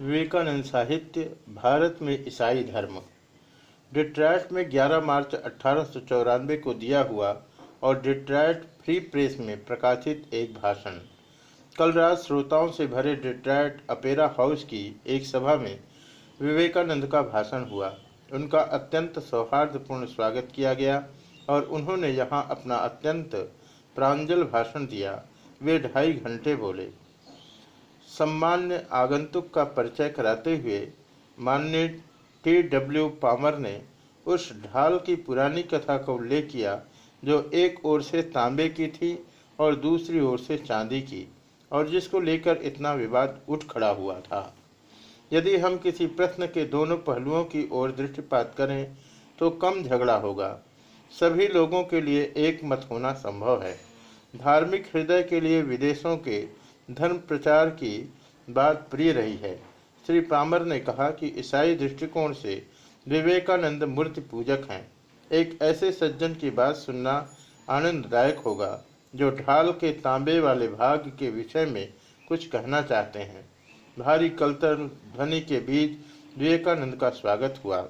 विवेकानंद साहित्य, भारत में ईसाई धर्म। डिट्रैट में 11 मार्च अठारह को दिया हुआ और डिट्रैट फ्री प्रेस में प्रकाशित एक भाषण। कल रात श्रोताओं से भरे डिट्रैट अपेरा हाउस की एक सभा में विवेकानंद का भाषण हुआ। उनका अत्यंत सौहार्दपूर्ण स्वागत किया गया और उन्होंने यहाँ अपना अत्यंत प्रांजल भाषण दिया। वे ढाई घंटे बोले। सम्मान्य आगंतुक का परिचय कराते हुए मान्य टी डब्ल्यू पामर ने उस ढाल की पुरानी कथा का उल्लेख किया, जो एक ओर से तांबे की थी और दूसरी ओर से चांदी की, और जिसको लेकर इतना विवाद उठ खड़ा हुआ था। यदि हम किसी प्रश्न के दोनों पहलुओं की ओर दृष्टिपात करें तो कम झगड़ा होगा। सभी लोगों के लिए एक मत होना संभव है। धार्मिक हृदय के लिए विदेशों के धर्म प्रचार की बात प्रिय रही है। श्री पामर ने कहा कि ईसाई दृष्टिकोण से विवेकानंद मूर्ति पूजक हैं। एक ऐसे सज्जन की बात सुनना आनंददायक होगा, जो ढाल के तांबे वाले भाग के विषय में कुछ कहना चाहते हैं। भारी कलतर ध्वनि के बीच विवेकानंद का स्वागत हुआ।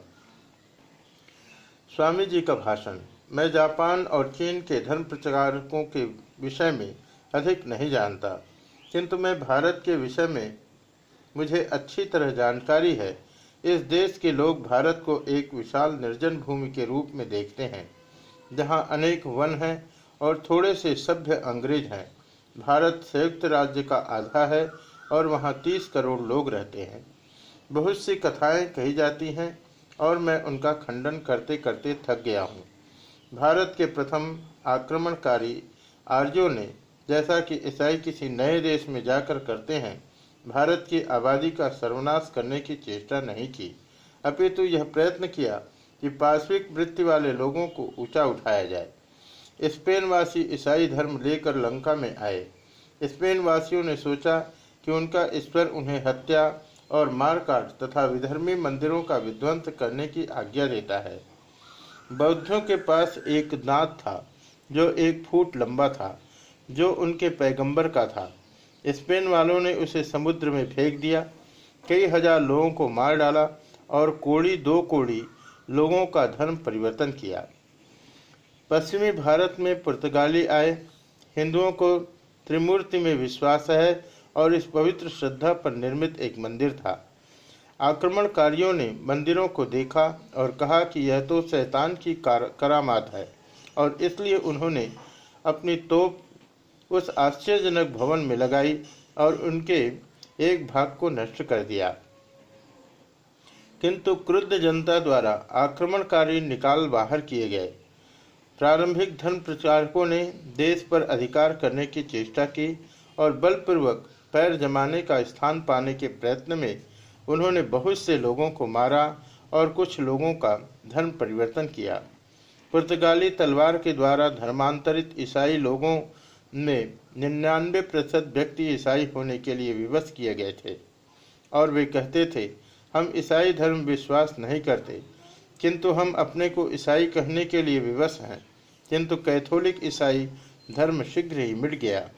स्वामी जी का भाषण, मैं जापान और चीन के धर्म प्रचारकों के विषय में अधिक नहीं जानता। किंतु मैं भारत के विषय में मुझे अच्छी तरह जानकारी है। इस देश के लोग भारत को एक विशाल निर्जन भूमि के रूप में देखते हैं, जहाँ अनेक वन हैं और थोड़े से सभ्य अंग्रेज़ हैं। भारत संयुक्त राज्य का आधा है और वहाँ तीस करोड़ लोग रहते हैं। बहुत सी कथाएँ कही जाती हैं और मैं उनका खंडन करते करते थक गया हूँ। भारत के प्रथम आक्रमणकारी आर्यों ने जैसा कि ईसाई किसी नए देश में जाकर करते हैं, भारत की आबादी का सर्वनाश करने की चेष्टा नहीं की। अपितु यह प्रयत्न किया कि पार्श्विक वृत्ति वाले लोगों को ऊँचा उठाया जाए। स्पेन वासी ईसाई धर्म लेकर लंका में आए। स्पेन वासियों ने सोचा कि उनका ईश्वर उन्हें हत्या और मारकाट तथा विधर्मी मंदिरों का विध्वंस करने की आज्ञा देता है। बौद्धों के पास एक दांत था, जो एक फुट लंबा था। जो उनके पैगंबर का था। स्पेन वालों ने उसे समुद्र में फेंक दिया। कई हज़ार लोगों को मार डाला और कोड़ी दो कोड़ी लोगों का धर्म परिवर्तन किया। पश्चिमी भारत में पुर्तगाली आए। हिंदुओं को त्रिमूर्ति में विश्वास है और इस पवित्र श्रद्धा पर निर्मित एक मंदिर था। आक्रमणकारियों ने मंदिरों को देखा और कहा कि यह तो शैतान की करामात है और इसलिए उन्होंने अपनी तोप उस आश्चर्यजनक भवन में लगाई और उनके एक भाग को नष्ट कर दिया। किंतु क्रुद्ध जनता द्वारा आक्रमणकारी निकाल बाहर किए गए। प्रारंभिक धर्म प्रचारकों ने देश पर अधिकार करने की चेष्टा की और बलपूर्वक पैर जमाने का स्थान पाने के प्रयत्न में उन्होंने बहुत से लोगों को मारा और कुछ लोगों का धर्म परिवर्तन किया। पुर्तगाली तलवार के द्वारा धर्मांतरित ईसाई लोगों में निन्यानवे प्रतिशत व्यक्ति ईसाई होने के लिए विवश किए गए थे। और वे कहते थे, हम ईसाई धर्म विश्वास नहीं करते, किंतु हम अपने को ईसाई कहने के लिए विवश हैं। किंतु कैथोलिक ईसाई धर्म शीघ्र ही मिट गया।